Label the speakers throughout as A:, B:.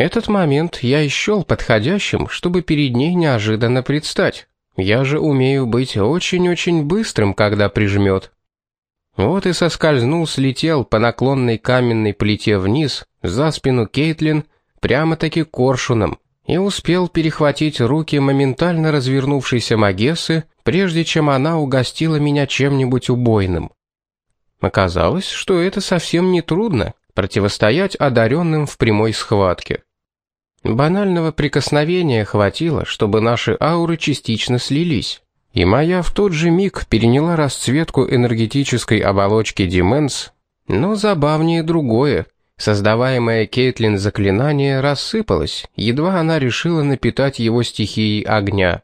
A: Этот момент я исчел подходящим, чтобы перед ней неожиданно предстать. Я же умею быть очень-очень быстрым, когда прижмет. Вот и соскользнул, слетел по наклонной каменной плите вниз, за спину Кейтлин, прямо-таки коршуном, и успел перехватить руки моментально развернувшейся Магессы, прежде чем она угостила меня чем-нибудь убойным. Оказалось, что это совсем не трудно противостоять одаренным в прямой схватке. Банального прикосновения хватило, чтобы наши ауры частично слились, и моя в тот же миг переняла расцветку энергетической оболочки Дименс, но забавнее другое. Создаваемое Кейтлин заклинание рассыпалось, едва она решила напитать его стихией огня.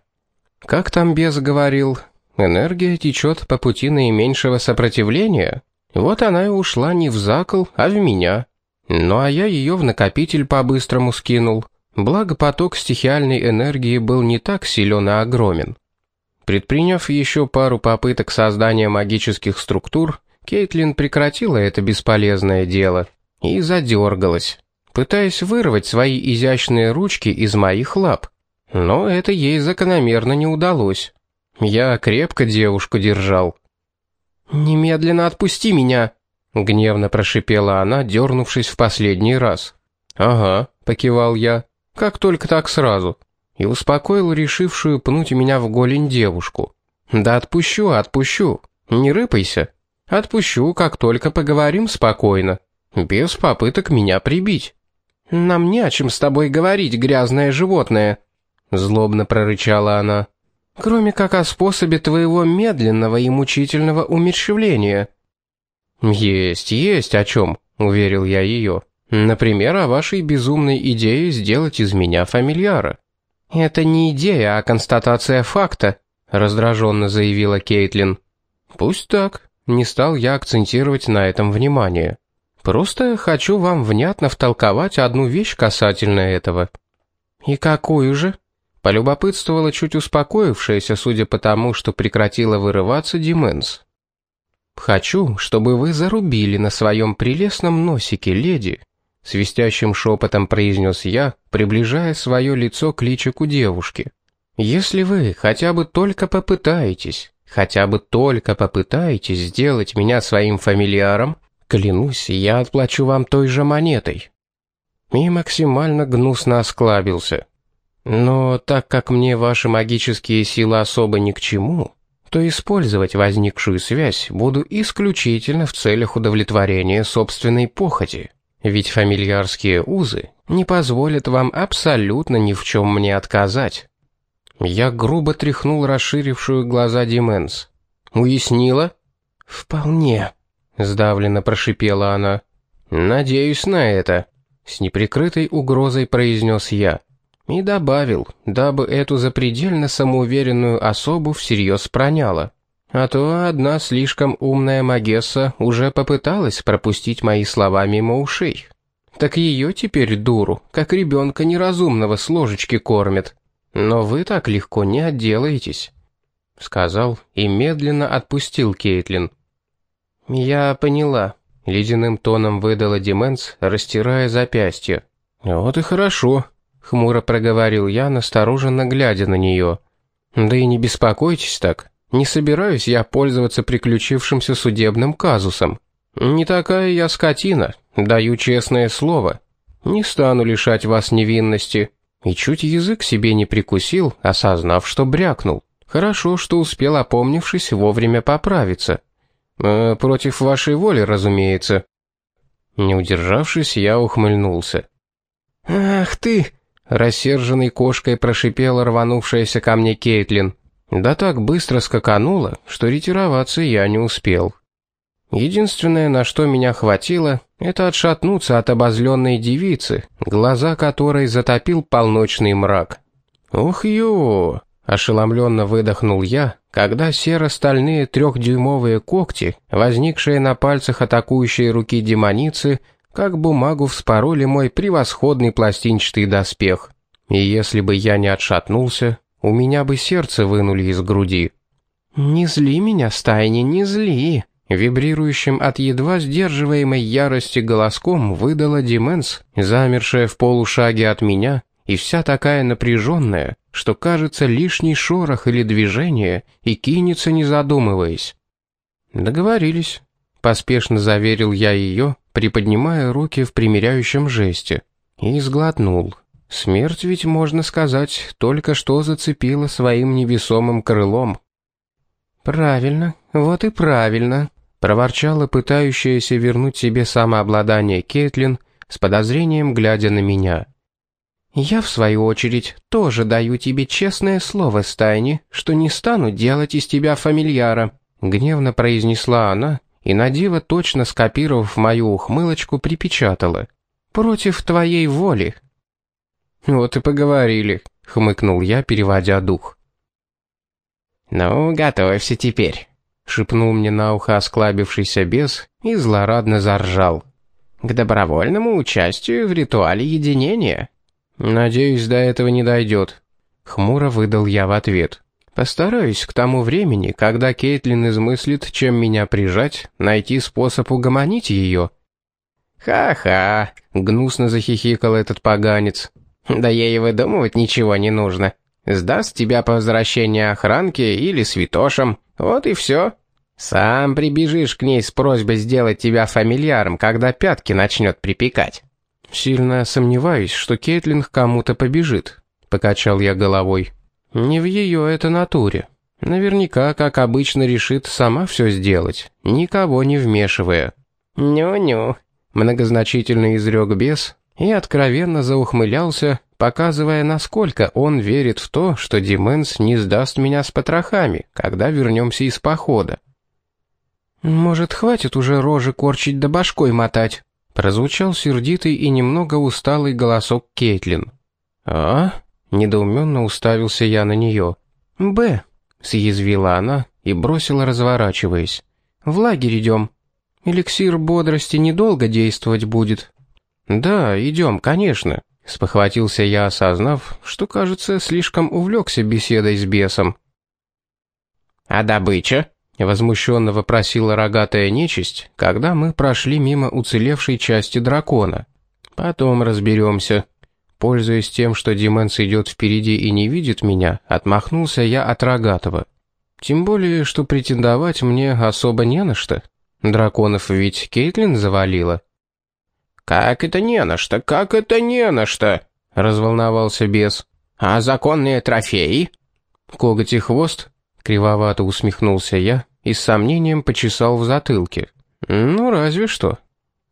A: Как там бес говорил, энергия течет по пути наименьшего сопротивления. Вот она и ушла не в закол, а в меня. Ну а я ее в накопитель по-быстрому скинул. Благо поток стихиальной энергии был не так силен и огромен. Предприняв еще пару попыток создания магических структур, Кейтлин прекратила это бесполезное дело и задергалась, пытаясь вырвать свои изящные ручки из моих лап. Но это ей закономерно не удалось. Я крепко девушку держал. «Немедленно отпусти меня!» — гневно прошипела она, дернувшись в последний раз. «Ага», — покивал я, — «как только так сразу». И успокоил решившую пнуть меня в голень девушку. «Да отпущу, отпущу. Не рыпайся. Отпущу, как только поговорим спокойно. Без попыток меня прибить». «Нам не о чем с тобой говорить, грязное животное», — злобно прорычала она кроме как о способе твоего медленного и мучительного умерщвления». «Есть, есть о чем», — уверил я ее. «Например, о вашей безумной идее сделать из меня фамильяра». «Это не идея, а констатация факта», — раздраженно заявила Кейтлин. «Пусть так. Не стал я акцентировать на этом внимание. Просто хочу вам внятно втолковать одну вещь касательно этого». «И какую же?» Полюбопытствовала чуть успокоившаяся, судя по тому, что прекратила вырываться Дименс. «Хочу, чтобы вы зарубили на своем прелестном носике, леди», свистящим шепотом произнес я, приближая свое лицо к личику девушки. «Если вы хотя бы только попытаетесь, хотя бы только попытаетесь сделать меня своим фамильяром, клянусь, я отплачу вам той же монетой». И максимально гнусно осклабился. Но так как мне ваши магические силы особо ни к чему, то использовать возникшую связь буду исключительно в целях удовлетворения собственной похоти. Ведь фамильярские узы не позволят вам абсолютно ни в чем мне отказать. Я грубо тряхнул расширившую глаза Дименс. «Уяснила?» «Вполне», — сдавленно прошипела она. «Надеюсь на это», — с неприкрытой угрозой произнес я. И добавил, дабы эту запредельно самоуверенную особу всерьез проняло. А то одна слишком умная Магесса уже попыталась пропустить мои слова мимо ушей. Так ее теперь дуру, как ребенка неразумного с ложечки кормят. Но вы так легко не отделаетесь», — сказал и медленно отпустил Кейтлин. «Я поняла», — ледяным тоном выдала Деменс, растирая запястье. «Вот и хорошо», хмуро проговорил я, настороженно глядя на нее. Да и не беспокойтесь так. Не собираюсь я пользоваться приключившимся судебным казусом. Не такая я скотина, даю честное слово. Не стану лишать вас невинности. И чуть язык себе не прикусил, осознав, что брякнул. Хорошо, что успел, опомнившись, вовремя поправиться. Э, против вашей воли, разумеется. Не удержавшись, я ухмыльнулся. «Ах ты!» Рассерженной кошкой прошипела рванувшаяся ко мне Кейтлин. Да так быстро скаканула, что ретироваться я не успел. Единственное, на что меня хватило, это отшатнуться от обозленной девицы, глаза которой затопил полночный мрак. «Ух, ё!» — ошеломленно выдохнул я, когда серо-стальные трехдюймовые когти, возникшие на пальцах атакующей руки демоницы, как бумагу вспороли мой превосходный пластинчатый доспех. И если бы я не отшатнулся, у меня бы сердце вынули из груди. «Не зли меня, стайни, не зли!» Вибрирующим от едва сдерживаемой ярости голоском выдала Дименс, замершая в полушаге от меня, и вся такая напряженная, что кажется лишний шорох или движение, и кинется не задумываясь. «Договорились», — поспешно заверил я ее, приподнимая руки в примиряющем жесте, и сглотнул. Смерть ведь, можно сказать, только что зацепила своим невесомым крылом. «Правильно, вот и правильно», проворчала пытающаяся вернуть себе самообладание Кейтлин с подозрением глядя на меня. «Я, в свою очередь, тоже даю тебе честное слово, Стайни, что не стану делать из тебя фамильяра», гневно произнесла она и, надиво точно скопировав мою ухмылочку, припечатала. «Против твоей воли». «Вот и поговорили», — хмыкнул я, переводя дух.
B: «Ну, готовься теперь»,
A: шепнул мне на ухо осклабившийся бес и злорадно заржал.
B: «К добровольному участию в ритуале единения».
A: «Надеюсь, до этого не дойдет», — хмуро выдал я в ответ. «Постараюсь к тому времени, когда Кейтлин измыслит, чем меня прижать, найти способ угомонить ее».
B: «Ха-ха», — гнусно захихикал этот поганец. «Да ей выдумывать ничего не нужно. Сдаст тебя по возвращении охранки или святошам, вот и все. Сам прибежишь к ней с просьбой сделать тебя фамильяром, когда пятки начнет припекать».
A: «Сильно сомневаюсь, что Кейтлин к кому-то побежит», — покачал я головой. «Не в ее это натуре. Наверняка, как обычно, решит сама все сделать, никого не вмешивая».
B: «Ню-ню», —
A: многозначительно изрек бес и откровенно заухмылялся, показывая, насколько он верит в то, что Дименс не сдаст меня с потрохами, когда вернемся из похода. «Может, хватит уже рожи корчить да башкой мотать?» прозвучал сердитый и немного усталый голосок Кейтлин. «А?» — недоуменно уставился я на нее. «Б», — съязвила она и бросила, разворачиваясь. «В лагерь идем. Эликсир бодрости недолго действовать будет». «Да, идем, конечно», Спохватился я, осознав, что, кажется, слишком увлекся беседой с бесом.
B: «А добыча?»
A: — возмущенно вопросила рогатая нечисть, когда мы прошли мимо уцелевшей части дракона. «Потом разберемся». Пользуясь тем, что Дименс идет впереди и не видит меня, отмахнулся я от рогатого. Тем более, что претендовать мне особо не на что. Драконов ведь Кейтлин завалила.
B: «Как это не на что? Как это не на что?» — разволновался бес. «А законные трофеи?»
A: «Коготь и хвост?» — кривовато усмехнулся я и с сомнением почесал в затылке. «Ну, разве что».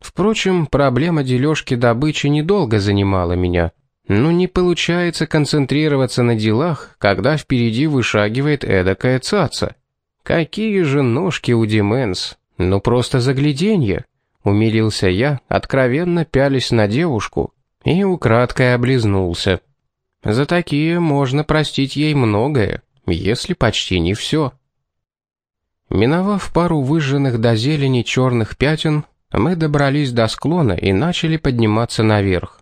A: Впрочем, проблема дележки добычи недолго занимала меня. Ну, не получается концентрироваться на делах, когда впереди вышагивает эдакая цаца. Какие же ножки у Дименс! Ну, просто загляденье. Умилился я, откровенно пялись на девушку, и украдкой облизнулся. За такие можно простить ей многое, если почти не все. Миновав пару выжженных до зелени черных пятен, мы добрались до склона и начали подниматься наверх.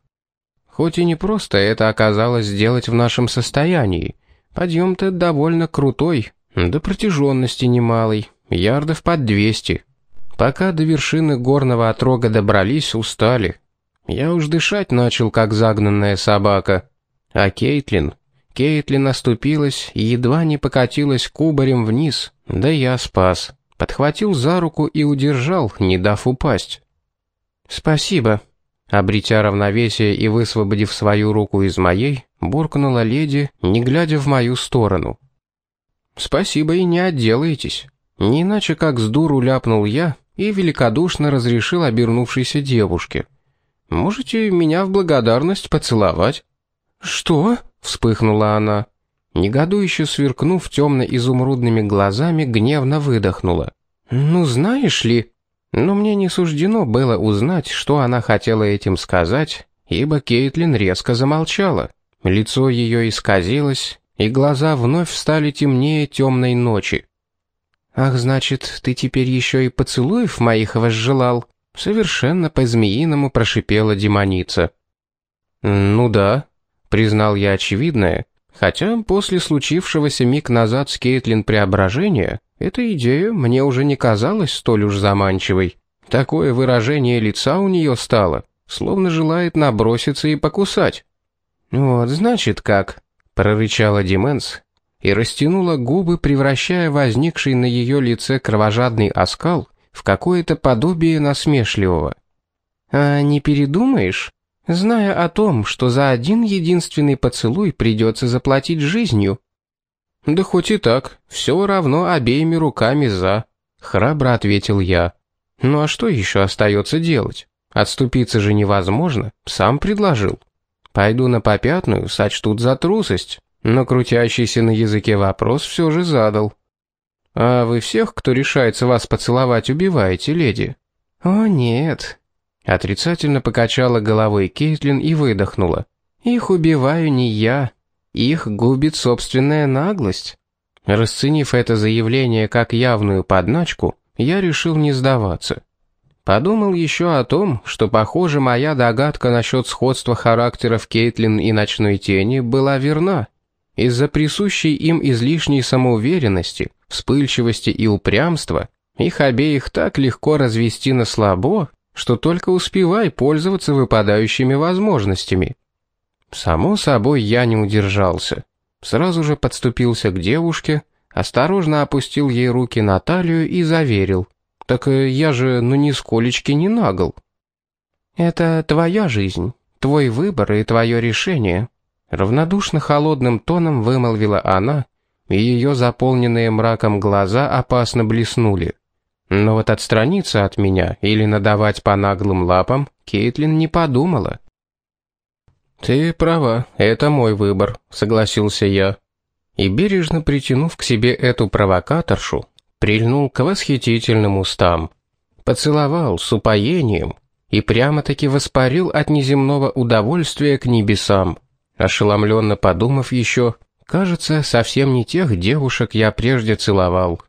A: Хоть и не просто это оказалось сделать в нашем состоянии, подъем-то довольно крутой, до протяженности немалый, ярдов под двести. Пока до вершины горного отрога добрались, устали. Я уж дышать начал, как загнанная собака. А Кейтлин... Кейтлин оступилась и едва не покатилась кубарем вниз, да я спас. Подхватил за руку и удержал, не дав упасть. «Спасибо», — обретя равновесие и высвободив свою руку из моей, буркнула леди, не глядя в мою сторону. «Спасибо и не отделаетесь. Не иначе как с дуру ляпнул я, и великодушно разрешил обернувшейся девушке. «Можете меня в благодарность поцеловать?» «Что?» — вспыхнула она. Негодующе сверкнув темно-изумрудными глазами, гневно выдохнула. «Ну, знаешь ли...» Но мне не суждено было узнать, что она хотела этим сказать, ибо Кейтлин резко замолчала. Лицо ее исказилось, и глаза вновь стали темнее темной ночи. «Ах, значит, ты теперь еще и поцелуев моих возжелал?» Совершенно по-змеиному прошипела демоница. «Ну да», — признал я очевидное, хотя после случившегося миг назад с Кейтлин преображения Эта идея мне уже не казалась столь уж заманчивой. Такое выражение лица у нее стало, словно желает наброситься и покусать. «Вот, значит, как», — прорычала Дименс и растянула губы, превращая возникший на ее лице кровожадный оскал в какое-то подобие насмешливого. «А не передумаешь, зная о том, что за один единственный поцелуй придется заплатить жизнью?» «Да хоть и так, все равно обеими руками за», — храбро ответил я. «Ну а что еще остается делать? Отступиться же невозможно, сам предложил. Пойду на попятную, сочтут за трусость, но крутящийся на языке вопрос все же задал. «А вы всех, кто решается вас поцеловать, убиваете, леди?» «О, нет». Отрицательно покачала головой Кейтлин и выдохнула. «Их убиваю не я, их губит собственная наглость. Расценив это заявление как явную подначку, я решил не сдаваться. Подумал еще о том, что, похоже, моя догадка насчет сходства характеров Кейтлин и Ночной Тени была верна. Из-за присущей им излишней самоуверенности, вспыльчивости и упрямства, их обеих так легко развести на слабо, что только успевай пользоваться выпадающими возможностями. Само собой, я не удержался. Сразу же подступился к девушке, осторожно опустил ей руки на талию и заверил. «Так э, я же ну нисколечки не нагл». «Это твоя жизнь, твой выбор и твое решение», равнодушно холодным тоном вымолвила она, и ее заполненные мраком глаза опасно блеснули. Но вот отстраниться от меня или надавать по наглым лапам Кейтлин не подумала. «Ты права, это мой выбор», — согласился я. И бережно притянув к себе эту провокаторшу, прильнул к восхитительным устам. Поцеловал с упоением и прямо-таки воспарил от неземного удовольствия к небесам. Ошеломленно подумав еще, кажется, совсем не тех девушек я прежде целовал.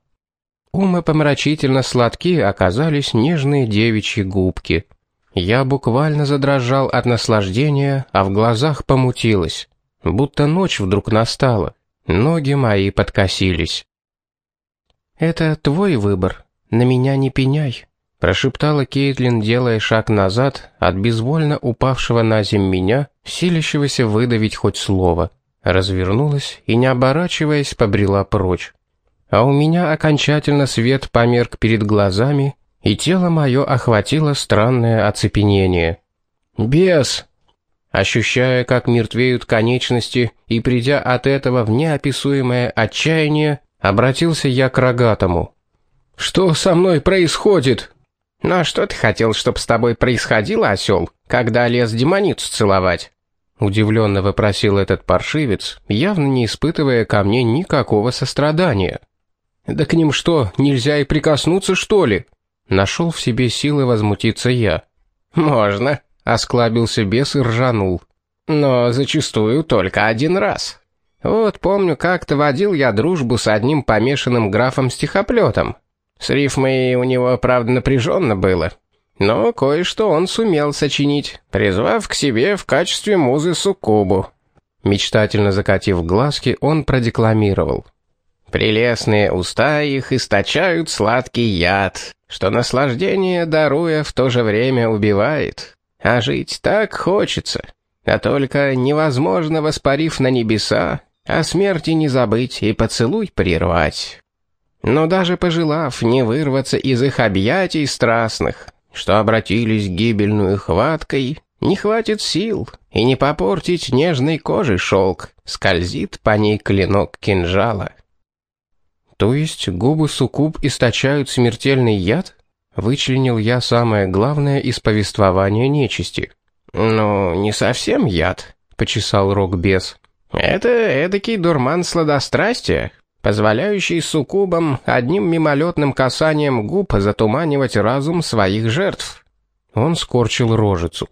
A: Умопомрачительно сладкие оказались нежные девичьи губки — я буквально задрожал от наслаждения, а в глазах помутилось, будто ночь вдруг настала. Ноги мои подкосились. «Это твой выбор, на меня не пеняй», прошептала Кейтлин, делая шаг назад от безвольно упавшего на земь меня, силящегося выдавить хоть слово. Развернулась и, не оборачиваясь, побрела прочь. А у меня окончательно свет померк перед глазами, и тело мое охватило странное оцепенение. «Бес!» Ощущая, как мертвеют конечности, и придя от этого в неописуемое отчаяние, обратился я к рогатому. «Что со мной происходит?» «Ну а что ты хотел, чтоб с тобой происходило, осел, когда лез демоницу целовать?» Удивленно вопросил этот паршивец, явно не испытывая ко мне никакого сострадания. «Да к ним что, нельзя и прикоснуться, что ли?» Нашел в себе силы возмутиться я. «Можно», — осклабился бес и ржанул. «Но зачастую только один раз. Вот помню, как-то водил я дружбу с одним помешанным графом-стихоплетом. С рифмой у него, правда, напряженно было. Но кое-что он сумел сочинить, призвав к себе в качестве музы суккубу». Мечтательно закатив глазки, он продекламировал. «Прелестные уста их источают сладкий яд, что наслаждение, даруя, в то же время убивает. А жить так хочется, а только невозможно, воспарив на небеса, о смерти не забыть и поцелуй прервать. Но даже пожелав не вырваться из их объятий страстных, что обратились гибельную хваткой, не хватит сил, и не попортить нежной кожи шелк, скользит по ней клинок кинжала. То есть губы суккуб источают смертельный яд? Вычленил я самое главное из повествования нечисти. Ну, не совсем яд, почесал рог бес. Это эдакий дурман сладострастия, позволяющий суккубам одним мимолетным касанием губ затуманивать разум своих жертв. Он скорчил рожицу.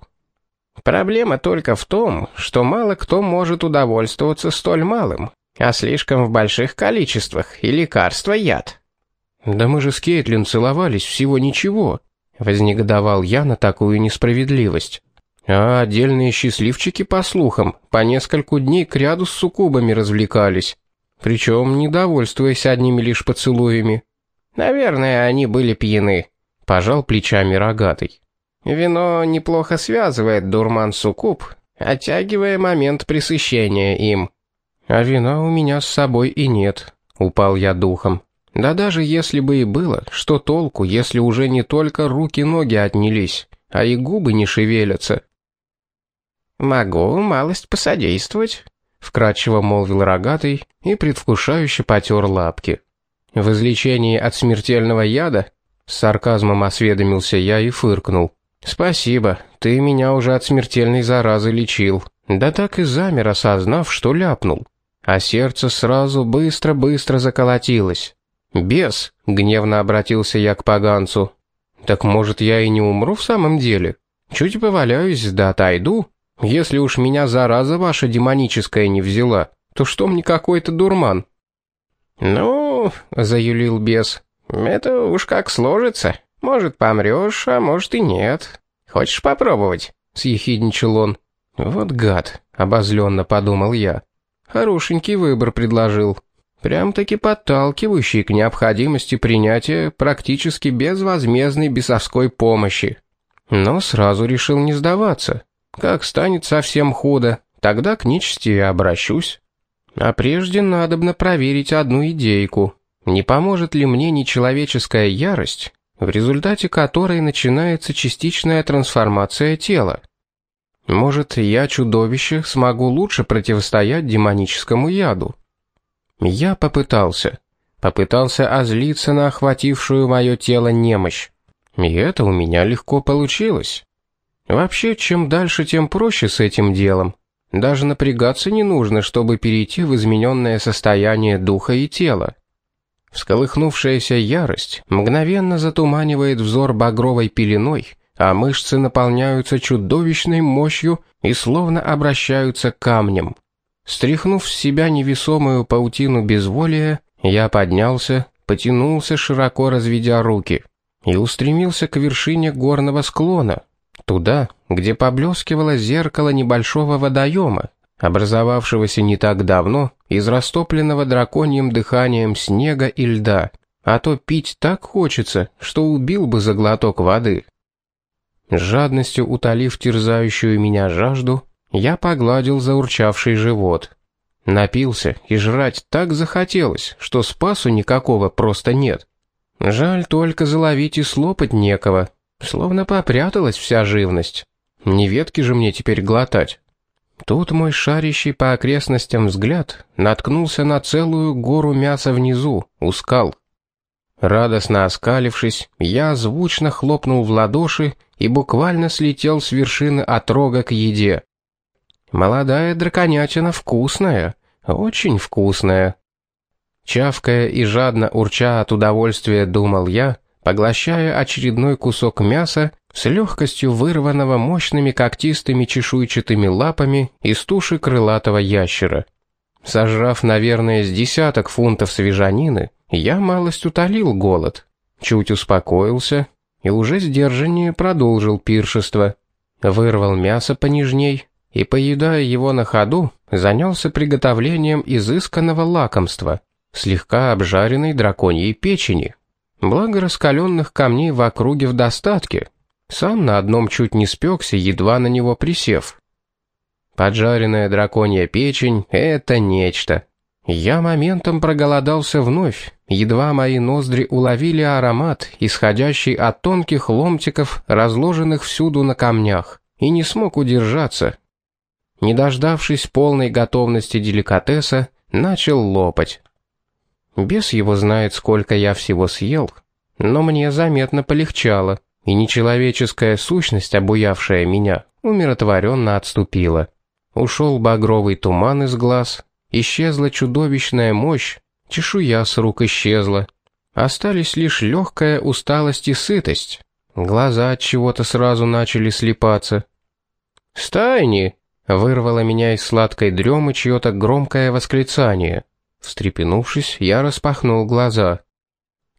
A: Проблема только в том, что мало кто может удовольствоваться столь малым а слишком в больших количествах, и лекарство яд. «Да мы же с Кейтлин целовались всего ничего», — вознегодовал я на такую несправедливость. А отдельные счастливчики, по слухам, по нескольку дней кряду с суккубами развлекались, причем недовольствуясь одними лишь поцелуями.
B: Наверное, они были пьяны. Пожал плечами рогатый. Вино неплохо связывает дурман-суккуб, оттягивая момент пресыщения им.
A: А вина у меня с собой и нет, упал я духом. Да даже если бы и было, что толку, если уже не только руки-ноги отнялись, а и губы не шевелятся?
B: Могу малость посодействовать, вкратчиво молвил рогатый и предвкушающе потер лапки.
A: В излечении от смертельного яда с сарказмом осведомился я и фыркнул. Спасибо, ты меня уже от смертельной заразы лечил. Да так и замер, осознав, что ляпнул. А сердце сразу быстро-быстро заколотилось. «Бес!» — гневно обратился я к поганцу. «Так, может, я и не умру в самом деле? Чуть поваляюсь, да отойду. Если уж меня зараза ваша демоническая не взяла, то что мне какой-то дурман?»
B: «Ну, — заюлил бес, — это уж как сложится. Может, помрешь, а может и нет. Хочешь попробовать?» — съехидничал он.
A: «Вот гад», — обозленно подумал я. «Хорошенький выбор предложил. Прям-таки подталкивающий к необходимости принятия практически безвозмездной бесовской помощи. Но сразу решил не сдаваться. Как станет совсем худо, тогда к нечисти и обращусь. А прежде надобно проверить одну идейку. Не поможет ли мне нечеловеческая ярость, в результате которой начинается частичная трансформация тела? Может, я, чудовище, смогу лучше противостоять демоническому яду? Я попытался. Попытался озлиться на охватившую мое тело немощь. И это у меня легко получилось. Вообще, чем дальше, тем проще с этим делом. Даже напрягаться не нужно, чтобы перейти в измененное состояние духа и тела. Всколыхнувшаяся ярость мгновенно затуманивает взор багровой пеленой, а мышцы наполняются чудовищной мощью и словно обращаются камнем. Стряхнув с себя невесомую паутину безволия, я поднялся, потянулся, широко разведя руки, и устремился к вершине горного склона, туда, где поблескивало зеркало небольшого водоема, образовавшегося не так давно из растопленного драконьим дыханием снега и льда, а то пить так хочется, что убил бы за глоток воды. Жадностью утолив терзающую меня жажду, я погладил заурчавший живот. Напился, и жрать так захотелось, что спасу никакого просто нет. Жаль только заловить и слопать некого, словно попряталась вся живность. Не ветки же мне теперь глотать. Тут мой шарящий по окрестностям взгляд наткнулся на целую гору мяса внизу, у скал. Радостно оскалившись, я звучно хлопнул в ладоши и буквально слетел с вершины отрога к еде. Молодая драконятина вкусная, очень вкусная. Чавкая и жадно урча от удовольствия, думал я, поглощая очередной кусок мяса с легкостью вырванного мощными когтистыми чешуйчатыми лапами из туши крылатого ящера. Сожрав, наверное, с десяток фунтов свежанины, я малость утолил голод, чуть успокоился и уже сдержаннее продолжил пиршество. Вырвал мясо понежней, и, поедая его на ходу, занялся приготовлением изысканного лакомства, слегка обжаренной драконьей печени. Благо раскаленных камней в округе в достатке. Сам на одном чуть не спекся, едва на него присев. Поджаренная драконья печень — это нечто. Я моментом проголодался вновь, едва мои ноздри уловили аромат, исходящий от тонких ломтиков, разложенных всюду на камнях, и не смог удержаться, не дождавшись полной готовности деликатеса, начал лопать. Бес его знает, сколько я всего съел, но мне заметно полегчало, и нечеловеческая сущность, обуявшая меня, умиротворенно отступила. Ушел багровый туман из глаз, исчезла чудовищная мощь, чешуя с рук исчезла. Остались лишь легкая усталость и сытость. Глаза от чего-то сразу начали слепаться. «Стайни!» Вырвало меня из сладкой дремы чье-то громкое восклицание. Встрепенувшись, я распахнул глаза.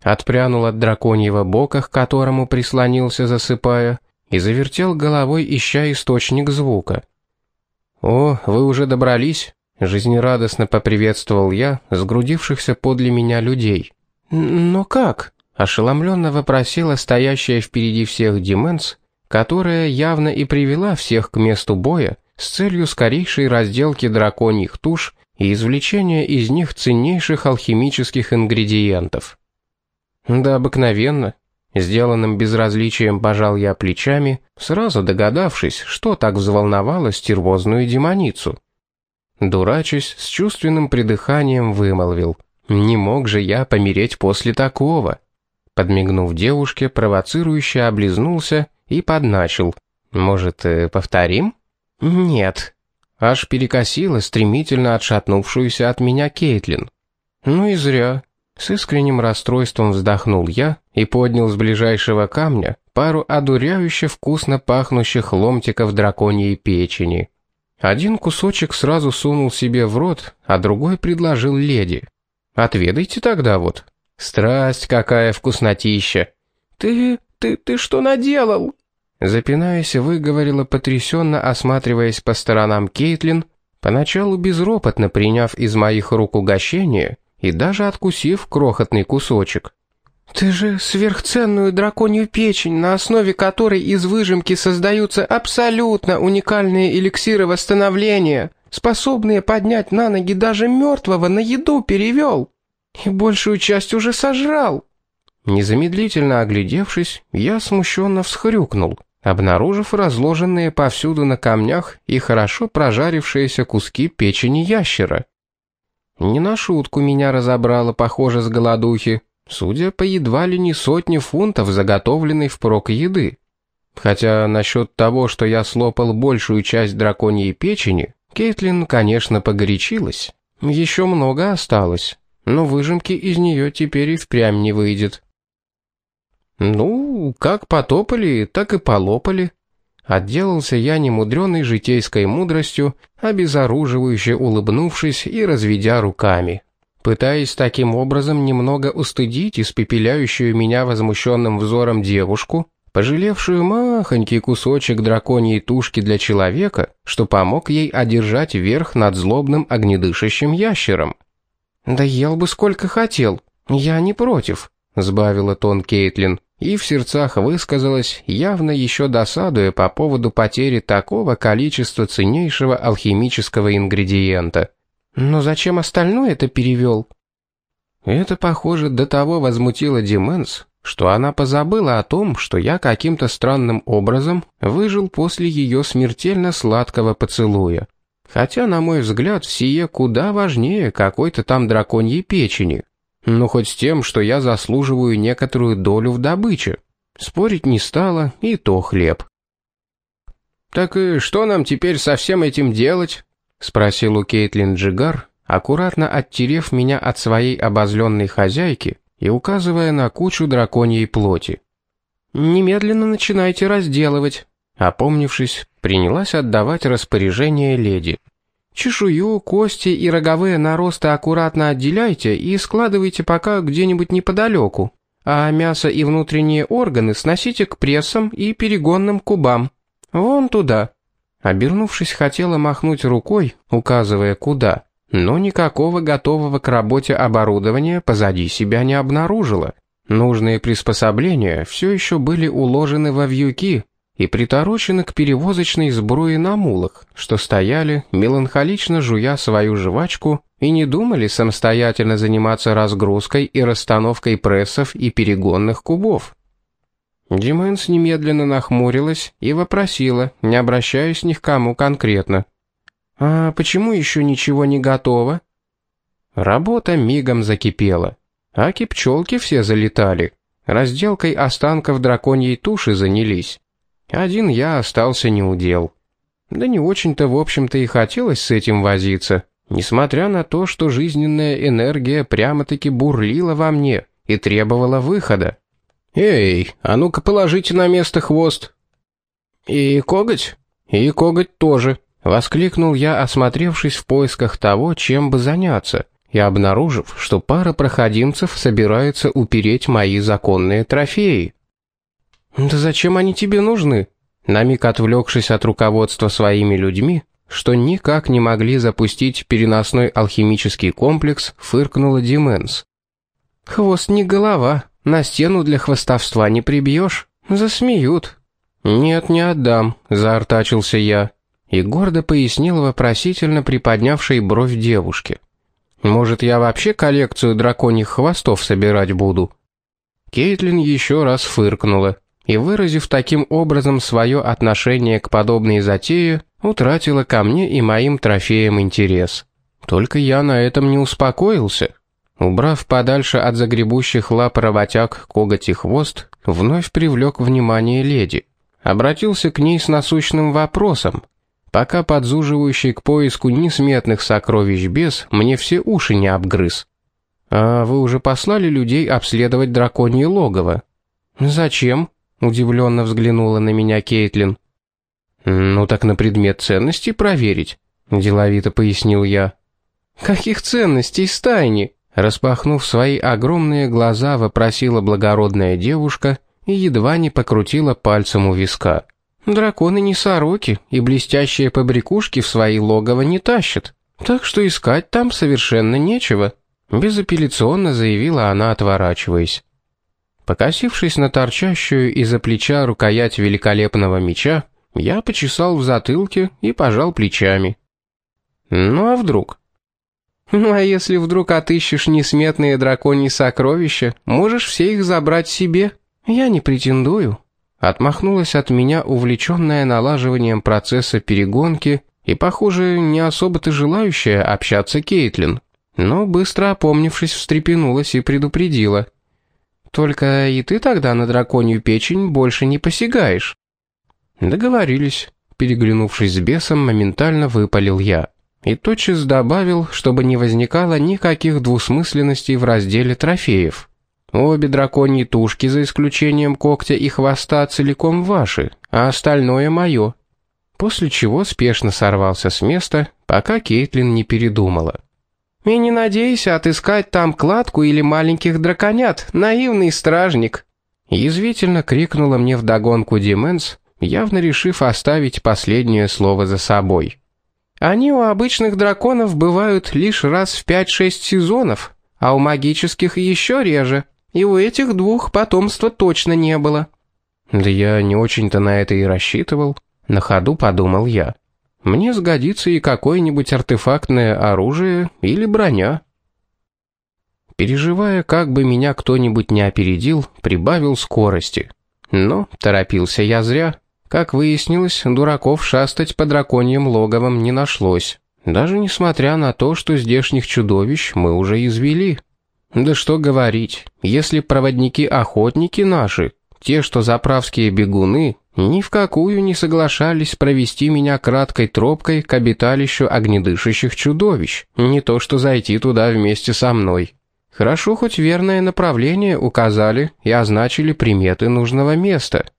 A: Отпрянул от драконьего бока, к которому прислонился, засыпая, и завертел головой, ища источник звука. «О, вы уже добрались?» — жизнерадостно поприветствовал я сгрудившихся подле меня людей. «Но как?» Ошеломленно вопросила стоящая впереди всех Дименс, которая явно и привела всех к месту боя с целью скорейшей разделки драконьих туш и извлечения из них ценнейших алхимических ингредиентов. Да обыкновенно, сделанным безразличием пожал я плечами, сразу догадавшись, что так взволновало стервозную демоницу. Дурачись, с чувственным придыханием вымолвил: "Не мог же я помереть после такого?" Подмигнув девушке, провоцирующе облизнулся и подначил: "Может, э, повторим?" «Нет». Аж перекосила стремительно отшатнувшуюся от меня Кейтлин. «Ну и зря». С искренним расстройством вздохнул я и поднял с ближайшего камня пару одуряюще вкусно пахнущих ломтиков драконьей печени. Один кусочек сразу сунул себе в рот, а другой предложил леди. «Отведайте тогда вот». «Страсть какая вкуснотища!»
B: «Ты... ты... ты что наделал?»
A: Запинаясь, выговорила потрясенно, осматриваясь по сторонам Кейтлин, поначалу безропотно приняв из моих рук угощение и даже откусив крохотный кусочек.
B: «Ты же сверхценную драконью печень, на основе которой из выжимки создаются абсолютно уникальные эликсиры восстановления, способные поднять на ноги даже мертвого, на еду перевел. И большую часть уже сожрал».
A: Незамедлительно оглядевшись, я смущенно всхрюкнул обнаружив разложенные повсюду на камнях и хорошо прожарившиеся куски печени ящера. Не на шутку меня разобрало, похоже, с голодухи, судя по едва ли не сотне фунтов заготовленной впрок еды. Хотя насчет того, что я слопал большую часть драконьей печени, Кейтлин, конечно, погорячилась. Еще много осталось, но выжимки из нее теперь и впрямь не выйдет. Ну, как потопали, так и полопали. Отделался я немудрённой житейской мудростью, обезоруживающе улыбнувшись и разведя руками, пытаясь таким образом немного устыдить испепеляющую меня возмущенным взором девушку, пожалевшую махонький кусочек драконьей тушки для человека, что помог ей одержать верх над злобным огнедышащим ящером. «Да ел бы сколько хотел, я не против», — сбавила тон Кейтлин и в сердцах высказалась, явно еще досадуя по поводу потери такого количества ценнейшего алхимического ингредиента. «Но зачем остальное это перевел?» Это, похоже, до того возмутило Дименс, что она позабыла о том, что я каким-то странным образом выжил после ее смертельно сладкого поцелуя. Хотя, на мой взгляд, сие куда важнее какой-то там драконьей печени. Ну, хоть с тем, что я заслуживаю некоторую долю в добыче. Спорить не стало, и то хлеб. «Так и что нам теперь со всем этим делать?» — спросил у Кейтлин Джигар, аккуратно оттерев меня от своей обозленной хозяйки и указывая на кучу драконьей плоти. «Немедленно начинайте разделывать», — опомнившись, принялась отдавать распоряжение леди. Чешую, кости и роговые наросты аккуратно отделяйте и складывайте пока где-нибудь неподалеку. А мясо и внутренние органы сносите к прессам и перегонным кубам. Вон туда. Обернувшись, хотела махнуть рукой, указывая куда, но никакого готового к работе оборудования позади себя не обнаружила. Нужные приспособления все еще были уложены во вьюки, и приторочены к перевозочной сбруе на мулах, что стояли, меланхолично жуя свою жвачку, и не думали самостоятельно заниматься разгрузкой и расстановкой прессов и перегонных кубов. Дименс немедленно нахмурилась и вопросила, не обращаясь ни к кому конкретно. «А почему еще ничего не готово?» Работа мигом закипела. Аки пчелки все залетали. Разделкой останков драконьей туши занялись. Один я остался неудел. Да не очень-то, в общем-то, и хотелось с этим возиться, несмотря на то, что жизненная энергия прямо-таки бурлила во мне и требовала выхода. «Эй, а ну-ка положите на место хвост!» «И коготь?» «И коготь тоже», — воскликнул я, осмотревшись в поисках того, чем бы заняться, и обнаружив, что пара проходимцев собирается упереть мои законные трофеи. «Да зачем они тебе нужны?» На миг отвлекшись от руководства своими людьми, что никак не могли запустить переносной алхимический комплекс, фыркнула Дименс. «Хвост не голова, На стену для хвостовства не прибьешь. Засмеют». «Нет, не отдам», — заортачился я. И гордо пояснил вопросительно приподнявшей бровь девушке. «Может, я вообще коллекцию драконьих хвостов собирать буду?» Кейтлин еще раз фыркнула и, выразив таким образом свое отношение к подобной затее, утратила ко мне и моим трофеям интерес. Только я на этом не успокоился. Убрав подальше от загребущих лап работяг коготь и хвост, вновь привлек внимание леди. Обратился к ней с насущным вопросом. Пока подзуживающий к поиску несметных сокровищ бес мне все уши не обгрыз. «А вы уже послали людей обследовать драконье логово?» «Зачем?» — удивленно взглянула на меня Кейтлин. «Ну так на предмет ценностей проверить», — деловито пояснил я. «Каких ценностей стайни?» Распахнув свои огромные глаза, вопросила благородная девушка и едва не покрутила пальцем у виска. «Драконы не сороки, и блестящие побрякушки в свои логово не тащат, так что искать там совершенно нечего», безапелляционно заявила она, отворачиваясь. Покосившись на торчащую из-за плеча рукоять великолепного меча, я почесал в затылке и пожал плечами. «Ну а вдруг?» «Ну а если вдруг отыщешь несметные драконьи сокровища, можешь все их забрать себе. Я не претендую». Отмахнулась от меня увлеченная налаживанием процесса перегонки и, похоже, не особо-то желающая общаться Кейтлин. Но быстро опомнившись, встрепенулась и предупредила. «Только и ты тогда на драконью печень больше не посягаешь». Договорились. Переглянувшись с бесом, моментально выпалил я. И тотчас добавил, чтобы не возникало никаких двусмысленностей в разделе трофеев. Обе драконьи тушки, за исключением когтя и хвоста, целиком ваши, а остальное мое. После чего спешно сорвался с места, пока Кейтлин не передумала. «И не надейся отыскать там кладку или маленьких драконят, наивный стражник!» Язвительно крикнула мне вдогонку Дименс, явно решив оставить последнее слово за собой. Они у обычных драконов бывают лишь раз в 5-6 сезонов, а у магических еще реже, и у этих двух потомства точно не было. Да я не очень-то на это и рассчитывал, на ходу подумал я. Мне сгодится и какое-нибудь артефактное оружие или броня. Переживая, как бы меня кто-нибудь не опередил, прибавил скорости. Но торопился я зря. Как выяснилось, дураков шастать по драконьим логовам не нашлось. Даже несмотря на то, что здешних чудовищ мы уже извели. Да что говорить, если проводники-охотники наши, те, что заправские бегуны, ни в какую не соглашались провести меня краткой тропкой к обиталищу огнедышащих чудовищ, не то что зайти туда вместе со мной. Хорошо хоть верное направление указали и означили приметы нужного места —